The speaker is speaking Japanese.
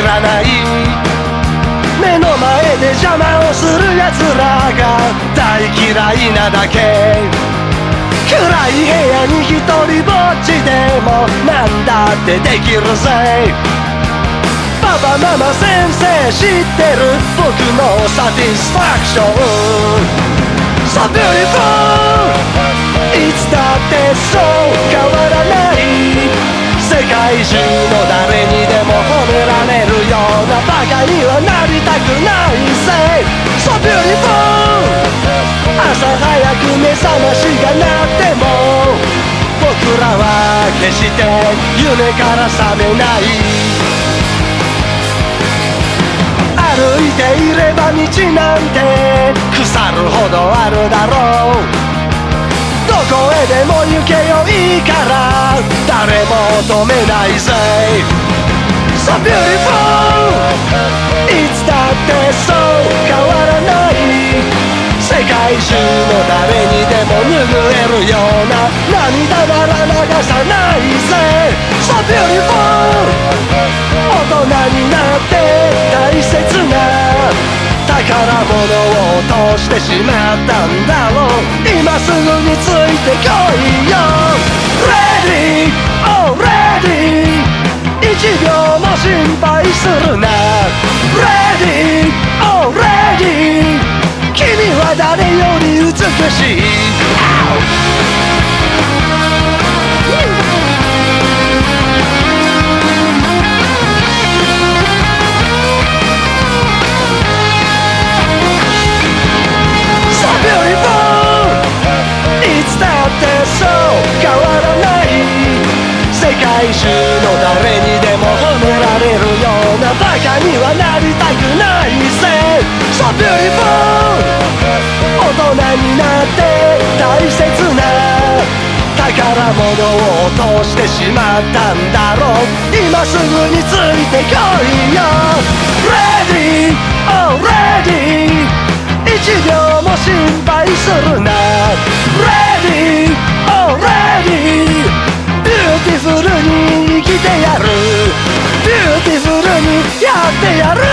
知らない目の前で邪魔をする奴らが大嫌いなだけ。暗い部屋に一人ぼっちでもなんだってできるぜ。パパママ先生知ってる僕のサティスファクション。So beautiful いつだってそう変わらない。世界中のうなバカにはなりたくないぜ So beautiful 朝早く目覚ましが鳴っても僕らは決して夢から覚めない歩いていれば道なんて腐るほどあるだろうどこへでも行けよいいから誰も止めないぜ So beautiful 誰にでも拭えるような涙なら流さないぜ。So beautiful 大人になって大切な宝物を落としてしまったんだろう。今すぐについてこいよ。Ready, oh ready 一秒も心配するな。Ready, oh ready 君は誰より美しい。So beautiful い。つだってそう変わらない世界中の誰にでも褒められるようなバカにはなりたくないぜ So beautiful 大切な宝物を落としてしまったんだろう。今すぐについてこいよ。Ready, already 一秒も心配するな。Ready, already ビューティフルに生きてやる。ビューティフルにやってやる。